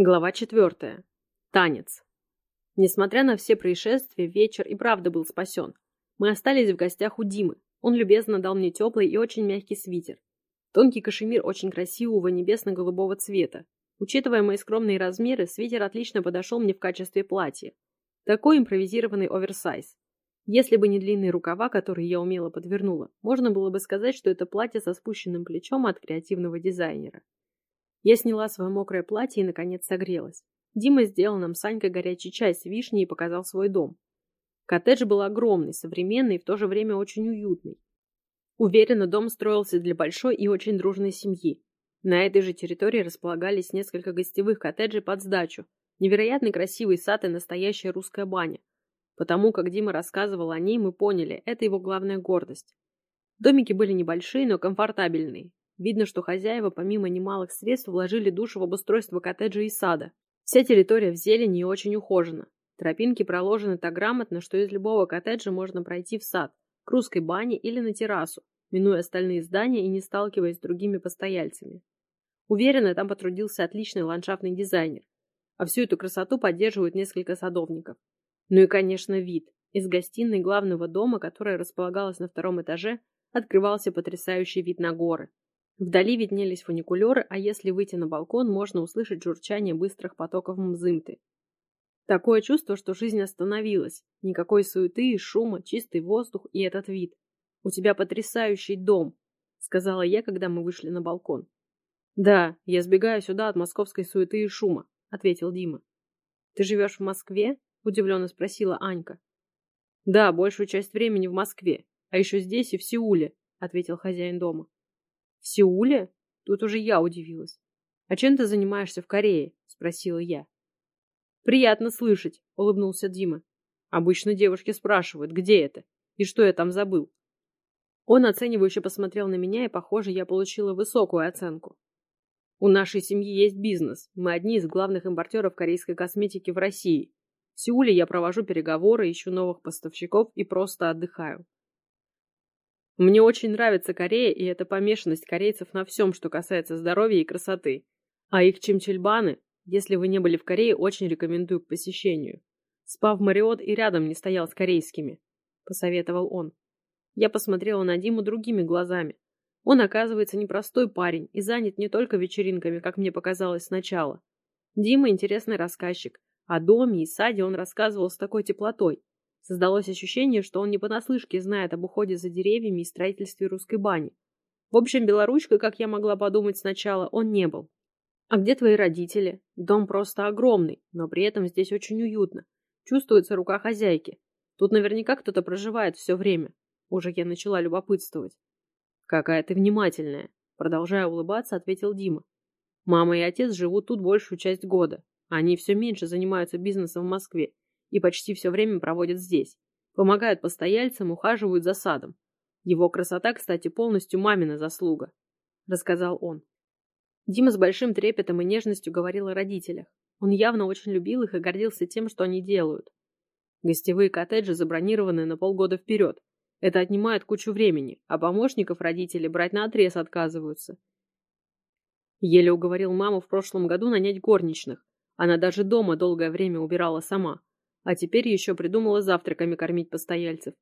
Глава четвертая. Танец. Несмотря на все происшествия, вечер и правда был спасен. Мы остались в гостях у Димы. Он любезно дал мне теплый и очень мягкий свитер. Тонкий кашемир очень красивого небесно-голубого цвета. Учитывая мои скромные размеры, свитер отлично подошел мне в качестве платья. Такой импровизированный оверсайз. Если бы не длинные рукава, которые я умело подвернула, можно было бы сказать, что это платье со спущенным плечом от креативного дизайнера. Я сняла свое мокрое платье и, наконец, согрелась. Дима сделал нам с Санькой горячий чай с вишней и показал свой дом. Коттедж был огромный, современный и в то же время очень уютный. Уверенно, дом строился для большой и очень дружной семьи. На этой же территории располагались несколько гостевых коттеджей под сдачу, невероятно красивый сад и настоящая русская баня. Потому как Дима рассказывал о ней, мы поняли, это его главная гордость. Домики были небольшие, но комфортабельные. Видно, что хозяева, помимо немалых средств, вложили душу в обустройство коттеджа и сада. Вся территория в зелени и очень ухожена. Тропинки проложены так грамотно, что из любого коттеджа можно пройти в сад, к русской бане или на террасу, минуя остальные здания и не сталкиваясь с другими постояльцами. Уверена, там потрудился отличный ландшафтный дизайнер. А всю эту красоту поддерживают несколько садовников. Ну и, конечно, вид. Из гостиной главного дома, которая располагалась на втором этаже, открывался потрясающий вид на горы. Вдали виднелись фуникулеры, а если выйти на балкон, можно услышать журчание быстрых потоков Мзымты. Такое чувство, что жизнь остановилась. Никакой суеты и шума, чистый воздух и этот вид. «У тебя потрясающий дом», — сказала я, когда мы вышли на балкон. «Да, я сбегаю сюда от московской суеты и шума», — ответил Дима. «Ты живешь в Москве?» — удивленно спросила Анька. «Да, большую часть времени в Москве, а еще здесь и в Сеуле», — ответил хозяин дома. В Сеуле? Тут уже я удивилась. А чем ты занимаешься в Корее? Спросила я. Приятно слышать, улыбнулся Дима. Обычно девушки спрашивают, где это и что я там забыл. Он оценивающе посмотрел на меня, и, похоже, я получила высокую оценку. У нашей семьи есть бизнес. Мы одни из главных импортеров корейской косметики в России. В Сеуле я провожу переговоры, ищу новых поставщиков и просто отдыхаю. Мне очень нравится Корея, и эта помешанность корейцев на всем, что касается здоровья и красоты. А их чимчельбаны, если вы не были в Корее, очень рекомендую к посещению. Спа в Мариот и рядом не стоял с корейскими, посоветовал он. Я посмотрела на Диму другими глазами. Он, оказывается, непростой парень и занят не только вечеринками, как мне показалось сначала. Дима интересный рассказчик. О доме и саде он рассказывал с такой теплотой, Создалось ощущение, что он не понаслышке знает об уходе за деревьями и строительстве русской бани. В общем, белоручкой, как я могла подумать сначала, он не был. «А где твои родители? Дом просто огромный, но при этом здесь очень уютно. Чувствуется рука хозяйки. Тут наверняка кто-то проживает все время». Уже я начала любопытствовать. «Какая ты внимательная!» Продолжая улыбаться, ответил Дима. «Мама и отец живут тут большую часть года. Они все меньше занимаются бизнесом в Москве и почти все время проводят здесь. Помогают постояльцам, ухаживают за садом. Его красота, кстати, полностью мамина заслуга, рассказал он. Дима с большим трепетом и нежностью говорил о родителях. Он явно очень любил их и гордился тем, что они делают. Гостевые коттеджи забронированы на полгода вперед. Это отнимает кучу времени, а помощников родители брать на отрез отказываются. Еле уговорил маму в прошлом году нанять горничных. Она даже дома долгое время убирала сама. А теперь еще придумала завтраками кормить постояльцев.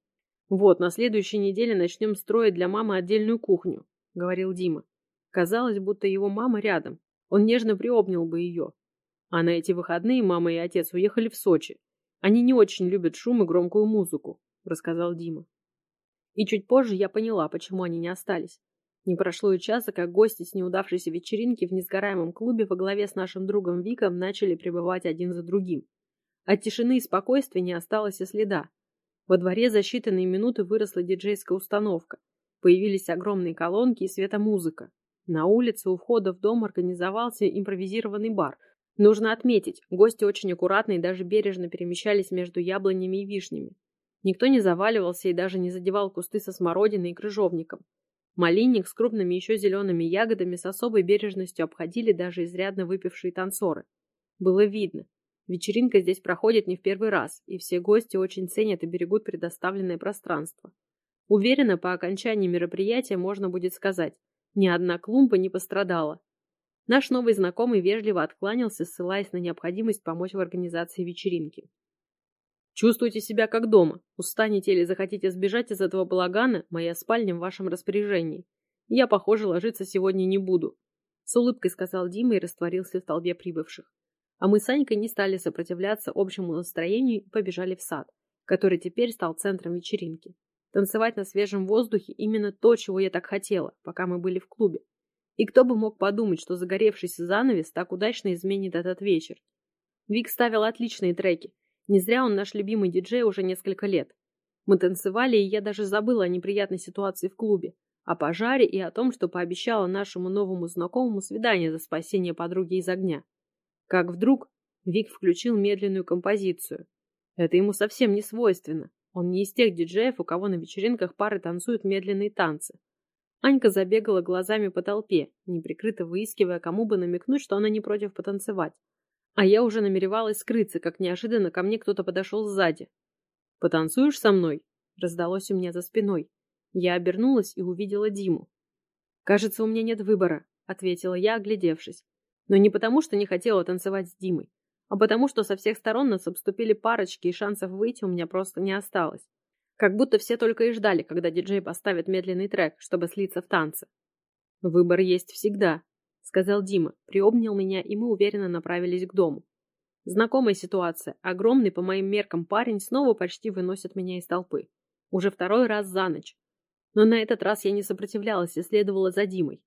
Вот, на следующей неделе начнем строить для мамы отдельную кухню, говорил Дима. Казалось, будто его мама рядом. Он нежно приобнял бы ее. А на эти выходные мама и отец уехали в Сочи. Они не очень любят шум и громкую музыку, рассказал Дима. И чуть позже я поняла, почему они не остались. Не прошло и часа, как гости с неудавшейся вечеринки в несгораемом клубе во главе с нашим другом Виком начали прибывать один за другим. От тишины и спокойствия не осталось и следа. Во дворе за считанные минуты выросла диджейская установка. Появились огромные колонки и светомузыка. На улице у входа в дом организовался импровизированный бар. Нужно отметить, гости очень аккуратно и даже бережно перемещались между яблонями и вишнями. Никто не заваливался и даже не задевал кусты со смородиной и крыжовником. Малинник с крупными еще зелеными ягодами с особой бережностью обходили даже изрядно выпившие танцоры. Было видно, Вечеринка здесь проходит не в первый раз, и все гости очень ценят и берегут предоставленное пространство. Уверена, по окончании мероприятия можно будет сказать, ни одна клумба не пострадала. Наш новый знакомый вежливо откланялся, ссылаясь на необходимость помочь в организации вечеринки. Чувствуйте себя как дома. Устанете или захотите сбежать из этого балагана, моя спальня в вашем распоряжении. Я, похоже, ложиться сегодня не буду. С улыбкой сказал Дима и растворился в толпе прибывших. А мы с Анькой не стали сопротивляться общему настроению и побежали в сад, который теперь стал центром вечеринки. Танцевать на свежем воздухе именно то, чего я так хотела, пока мы были в клубе. И кто бы мог подумать, что загоревшийся занавес так удачно изменит этот вечер. Вик ставил отличные треки. Не зря он наш любимый диджей уже несколько лет. Мы танцевали, и я даже забыла о неприятной ситуации в клубе, о пожаре и о том, что пообещала нашему новому знакомому свидание за спасение подруги из огня. Как вдруг Вик включил медленную композицию. Это ему совсем не свойственно. Он не из тех диджеев, у кого на вечеринках пары танцуют медленные танцы. Анька забегала глазами по толпе, неприкрыто выискивая, кому бы намекнуть, что она не против потанцевать. А я уже намеревалась скрыться, как неожиданно ко мне кто-то подошел сзади. «Потанцуешь со мной?» — раздалось у меня за спиной. Я обернулась и увидела Диму. «Кажется, у меня нет выбора», — ответила я, оглядевшись. Но не потому, что не хотела танцевать с Димой, а потому, что со всех сторон нас обступили парочки, и шансов выйти у меня просто не осталось. Как будто все только и ждали, когда диджей поставит медленный трек, чтобы слиться в танце. «Выбор есть всегда», — сказал Дима, приобнял меня, и мы уверенно направились к дому. Знакомая ситуация. Огромный по моим меркам парень снова почти выносит меня из толпы. Уже второй раз за ночь. Но на этот раз я не сопротивлялась и следовала за Димой.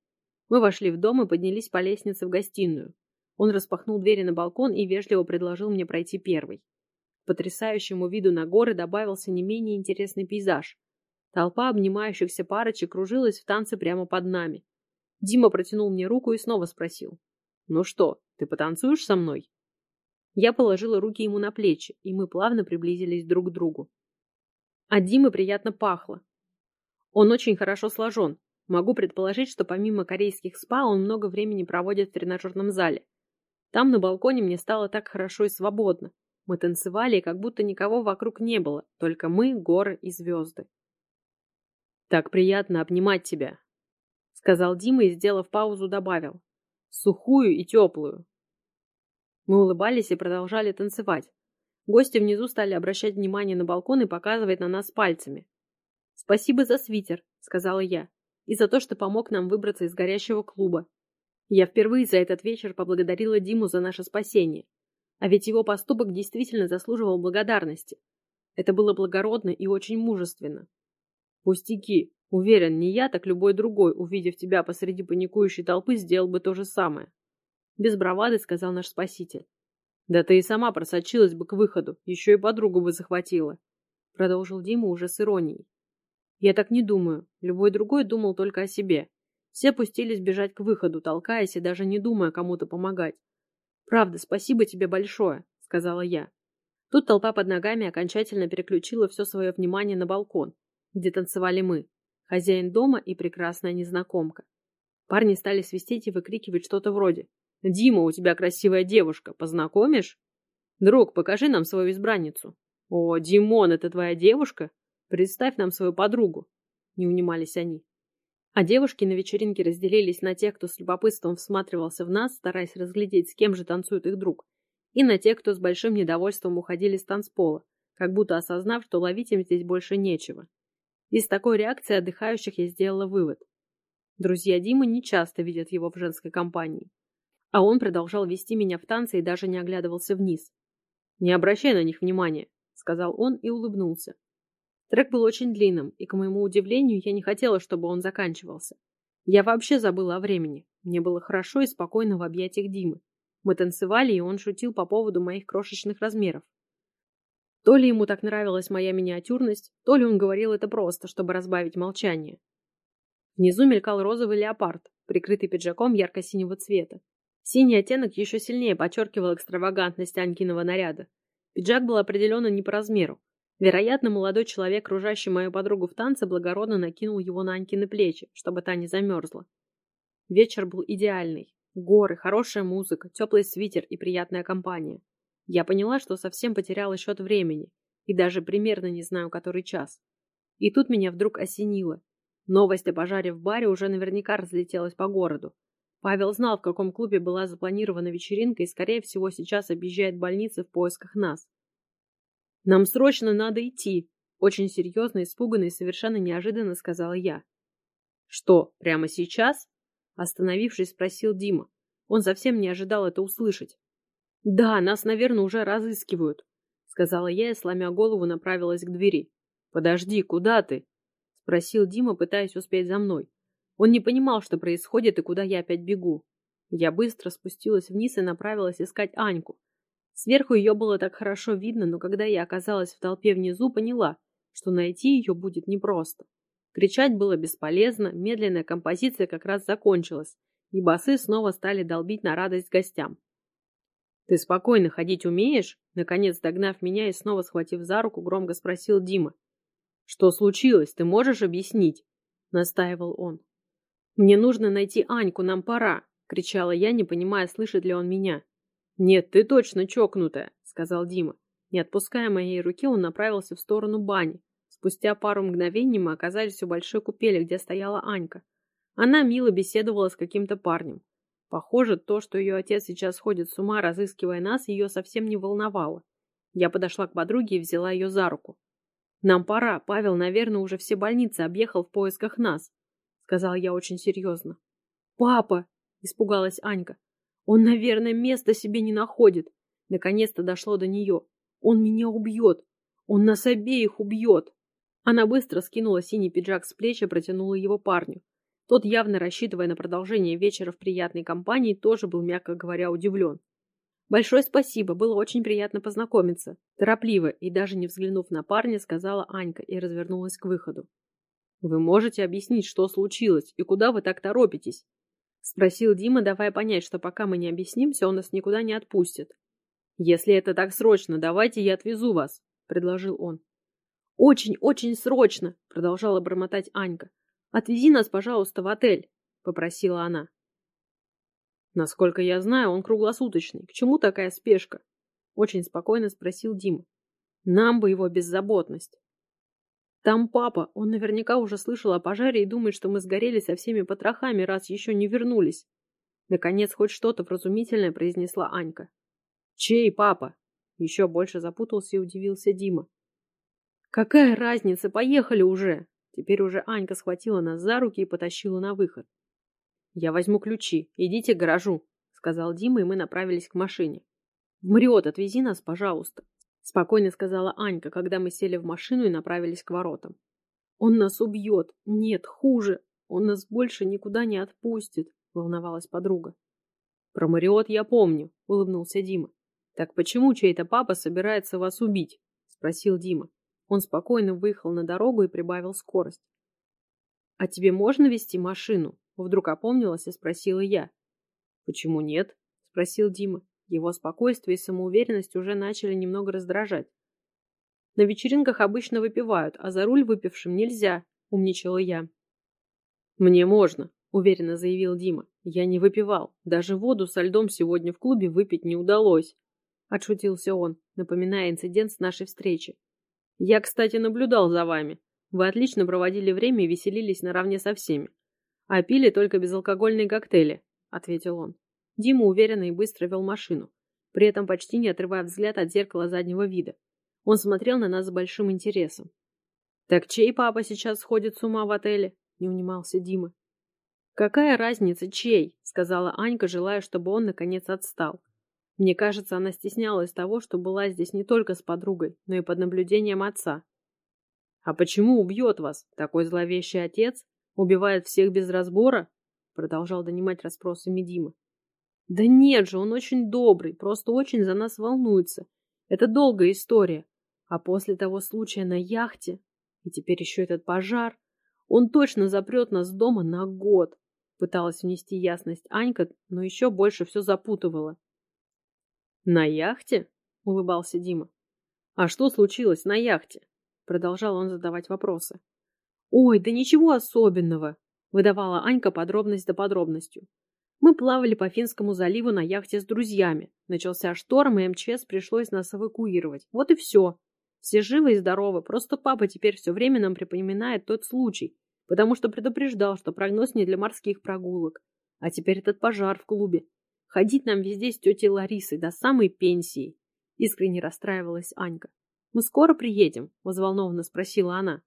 Мы вошли в дом и поднялись по лестнице в гостиную. Он распахнул двери на балкон и вежливо предложил мне пройти первой. К потрясающему виду на горы добавился не менее интересный пейзаж. Толпа обнимающихся парочек кружилась в танце прямо под нами. Дима протянул мне руку и снова спросил. «Ну что, ты потанцуешь со мной?» Я положила руки ему на плечи, и мы плавно приблизились друг к другу. От Димы приятно пахло. Он очень хорошо сложен, Могу предположить, что помимо корейских спа он много времени проводит в тренажерном зале. Там на балконе мне стало так хорошо и свободно. Мы танцевали, как будто никого вокруг не было, только мы, горы и звезды. «Так приятно обнимать тебя», — сказал Дима и, сделав паузу, добавил. «Сухую и теплую». Мы улыбались и продолжали танцевать. Гости внизу стали обращать внимание на балкон и показывать на нас пальцами. «Спасибо за свитер», — сказала я и за то, что помог нам выбраться из горящего клуба. Я впервые за этот вечер поблагодарила Диму за наше спасение. А ведь его поступок действительно заслуживал благодарности. Это было благородно и очень мужественно. Пустяки. Уверен, не я, так любой другой, увидев тебя посреди паникующей толпы, сделал бы то же самое. Без бравады сказал наш спаситель. Да ты и сама просочилась бы к выходу, еще и подругу бы захватила. Продолжил Дима уже с иронией. Я так не думаю. Любой другой думал только о себе. Все пустились бежать к выходу, толкаясь и даже не думая кому-то помогать. «Правда, спасибо тебе большое», — сказала я. Тут толпа под ногами окончательно переключила все свое внимание на балкон, где танцевали мы, хозяин дома и прекрасная незнакомка. Парни стали свистеть и выкрикивать что-то вроде «Дима, у тебя красивая девушка, познакомишь?» «Друг, покажи нам свою избранницу». «О, Димон, это твоя девушка?» Представь нам свою подругу. Не унимались они. А девушки на вечеринке разделились на тех, кто с любопытством всматривался в нас, стараясь разглядеть, с кем же танцует их друг, и на тех, кто с большим недовольством уходили с танцпола, как будто осознав, что ловить им здесь больше нечего. Из такой реакции отдыхающих я сделала вывод. Друзья Димы не часто видят его в женской компании. А он продолжал вести меня в танцы и даже не оглядывался вниз. «Не обращай на них внимания», — сказал он и улыбнулся. Трек был очень длинным, и, к моему удивлению, я не хотела, чтобы он заканчивался. Я вообще забыла о времени. Мне было хорошо и спокойно в объятиях Димы. Мы танцевали, и он шутил по поводу моих крошечных размеров. То ли ему так нравилась моя миниатюрность, то ли он говорил это просто, чтобы разбавить молчание. Внизу мелькал розовый леопард, прикрытый пиджаком ярко-синего цвета. Синий оттенок еще сильнее подчеркивал экстравагантность Анькиного наряда. Пиджак был определенно не по размеру, Вероятно, молодой человек, кружащий мою подругу в танце, благородно накинул его на Анькины плечи, чтобы та не замерзла. Вечер был идеальный. Горы, хорошая музыка, теплый свитер и приятная компания. Я поняла, что совсем потеряла счет времени, и даже примерно не знаю, который час. И тут меня вдруг осенило. Новость о пожаре в баре уже наверняка разлетелась по городу. Павел знал, в каком клубе была запланирована вечеринка и, скорее всего, сейчас объезжает больницы в поисках нас. «Нам срочно надо идти!» Очень серьезно, испуганно и совершенно неожиданно сказала я. «Что, прямо сейчас?» Остановившись, спросил Дима. Он совсем не ожидал это услышать. «Да, нас, наверное, уже разыскивают», — сказала я и, сломя голову, направилась к двери. «Подожди, куда ты?» — спросил Дима, пытаясь успеть за мной. Он не понимал, что происходит и куда я опять бегу. Я быстро спустилась вниз и направилась искать Аньку. Сверху ее было так хорошо видно, но когда я оказалась в толпе внизу, поняла, что найти ее будет непросто. Кричать было бесполезно, медленная композиция как раз закончилась, и басы снова стали долбить на радость гостям. «Ты спокойно ходить умеешь?» Наконец, догнав меня и снова схватив за руку, громко спросил Дима. «Что случилось? Ты можешь объяснить?» Настаивал он. «Мне нужно найти Аньку, нам пора!» — кричала я, не понимая, слышит ли он меня. «Нет, ты точно чокнутая!» — сказал Дима. Не отпуская моей руки, он направился в сторону бани. Спустя пару мгновений мы оказались у большой купели, где стояла Анька. Она мило беседовала с каким-то парнем. Похоже, то, что ее отец сейчас ходит с ума, разыскивая нас, ее совсем не волновало. Я подошла к подруге и взяла ее за руку. «Нам пора. Павел, наверное, уже все больницы объехал в поисках нас сказал я очень серьезно. «Папа!» – испугалась Анька. «Он, наверное, места себе не находит». Наконец-то дошло до нее. «Он меня убьет! Он нас обеих убьет!» Она быстро скинула синий пиджак с плеч и протянула его парню. Тот, явно рассчитывая на продолжение вечера в приятной компании, тоже был, мягко говоря, удивлен. «Большое спасибо, было очень приятно познакомиться». Торопливо и даже не взглянув на парня, сказала Анька и развернулась к выходу. «Вы можете объяснить, что случилось и куда вы так торопитесь?» — спросил Дима, давая понять, что пока мы не объяснимся, он нас никуда не отпустит. «Если это так срочно, давайте я отвезу вас», — предложил он. «Очень-очень срочно», — продолжала бормотать Анька. «Отвези нас, пожалуйста, в отель», — попросила она. «Насколько я знаю, он круглосуточный. К чему такая спешка?» — очень спокойно спросил Дима. «Нам бы его беззаботность». Там папа, он наверняка уже слышал о пожаре и думает, что мы сгорели со всеми потрохами, раз еще не вернулись. Наконец, хоть что-то вразумительное произнесла Анька. Чей папа? Еще больше запутался и удивился Дима. Какая разница, поехали уже! Теперь уже Анька схватила нас за руки и потащила на выход. Я возьму ключи, идите к гаражу, сказал Дима, и мы направились к машине. Мрет, отвези нас, пожалуйста. Спокойно сказала Анька, когда мы сели в машину и направились к воротам. Он нас убьет. Нет, хуже. Он нас больше никуда не отпустит, волновалась подруга. Про Мариот я помню, улыбнулся Дима. Так почему чей-то папа собирается вас убить? Спросил Дима. Он спокойно выехал на дорогу и прибавил скорость. «А тебе можно вести машину?» Вдруг опомнилась и спросила я. «Почему нет?» – спросил Дима. Его спокойствие и самоуверенность уже начали немного раздражать. На вечеринках обычно выпивают, а за руль выпившим нельзя, умничала я. Мне можно, уверенно заявил Дима. Я не выпивал. Даже воду со льдом сегодня в клубе выпить не удалось. Отшутился он, напоминая инцидент с нашей встречи. Я, кстати, наблюдал за вами. Вы отлично проводили время и веселились наравне со всеми. А пили только безалкогольные коктейли, ответил он. Дима уверенно и быстро вел машину, при этом почти не отрывая взгляд от зеркала заднего вида. Он смотрел на нас с большим интересом. «Так чей папа сейчас сходит с ума в отеле?» – не унимался Дима. «Какая разница, чей?» – сказала Анька, желая, чтобы он наконец отстал. Мне кажется, она стеснялась того, что была здесь не только с подругой, но и под наблюдением отца. «А почему убьет вас? Такой зловещий отец? Убивает всех без разбора?» Продолжал донимать расспросами Дима. Да нет же, он очень добрый, просто очень за нас волнуется. Это долгая история. А после того случая на яхте, и теперь еще этот пожар, он точно запрет нас дома на год. Пыталась внести ясность Анька, но еще больше все запутывала. «На яхте?» — улыбался Дима. «А что случилось на яхте?» Продолжал он задавать вопросы. «Ой, да ничего особенного!» — выдавала Анька подробность за подробностью. Мы плавали по Финскому заливу на яхте с друзьями. Начался шторм, и МЧС пришлось нас эвакуировать. Вот и все. Все живы и здоровы, просто папа теперь все время нам припоминает тот случай, потому что предупреждал, что прогноз не для морских прогулок. А теперь этот пожар в клубе. Ходить нам везде с тетей Ларисой до самой пенсии. Искренне расстраивалась Анька. «Мы скоро приедем?» – взволнованно спросила она.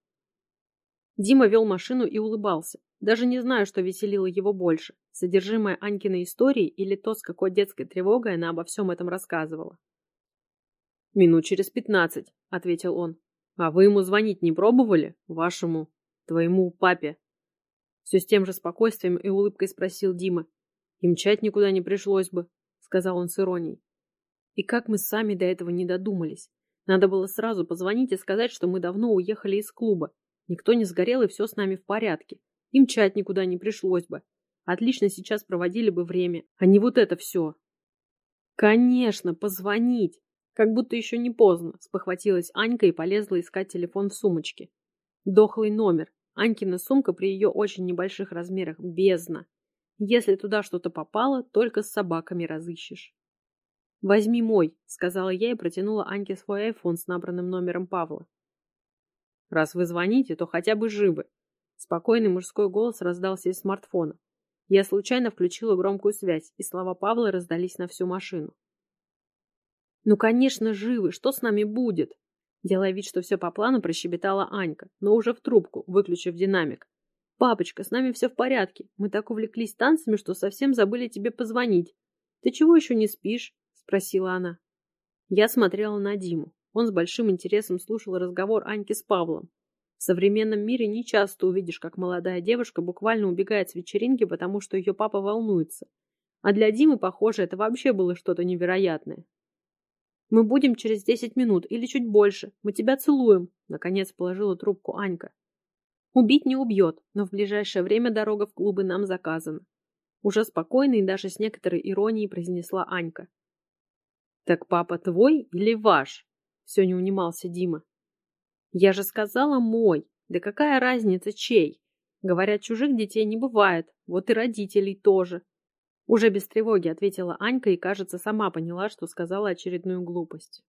Дима вел машину и улыбался. Даже не знаю, что веселило его больше. Содержимое Анькиной истории или то, с какой детской тревогой она обо всем этом рассказывала. «Минут через пятнадцать», — ответил он. «А вы ему звонить не пробовали? Вашему, твоему папе?» Все с тем же спокойствием и улыбкой спросил Дима. «И мчать никуда не пришлось бы», — сказал он с иронией. «И как мы сами до этого не додумались? Надо было сразу позвонить и сказать, что мы давно уехали из клуба. Никто не сгорел и все с нами в порядке. И мчать никуда не пришлось бы. Отлично сейчас проводили бы время, а не вот это все. Конечно, позвонить. Как будто еще не поздно, спохватилась Анька и полезла искать телефон в сумочке. Дохлый номер. Анькина сумка при ее очень небольших размерах бездна. Если туда что-то попало, только с собаками разыщешь. «Возьми мой», — сказала я и протянула Аньке свой айфон с набранным номером Павла. «Раз вы звоните, то хотя бы живы», Спокойный мужской голос раздался из смартфона. Я случайно включила громкую связь, и слова Павла раздались на всю машину. «Ну, конечно, живы! Что с нами будет?» Делая вид, что все по плану, прощебетала Анька, но уже в трубку, выключив динамик. «Папочка, с нами все в порядке. Мы так увлеклись танцами, что совсем забыли тебе позвонить. Ты чего еще не спишь?» – спросила она. Я смотрела на Диму. Он с большим интересом слушал разговор Аньки с Павлом, в современном мире не часто увидишь, как молодая девушка буквально убегает с вечеринки, потому что ее папа волнуется. А для Димы, похоже, это вообще было что-то невероятное. «Мы будем через десять минут или чуть больше. Мы тебя целуем», — наконец положила трубку Анька. «Убить не убьет, но в ближайшее время дорога в клубы нам заказана». Уже спокойно и даже с некоторой иронией произнесла Анька. «Так папа твой или ваш?» Все не унимался Дима. Я же сказала мой. Да какая разница, чей? Говорят, чужих детей не бывает. Вот и родителей тоже. Уже без тревоги ответила Анька и, кажется, сама поняла, что сказала очередную глупость.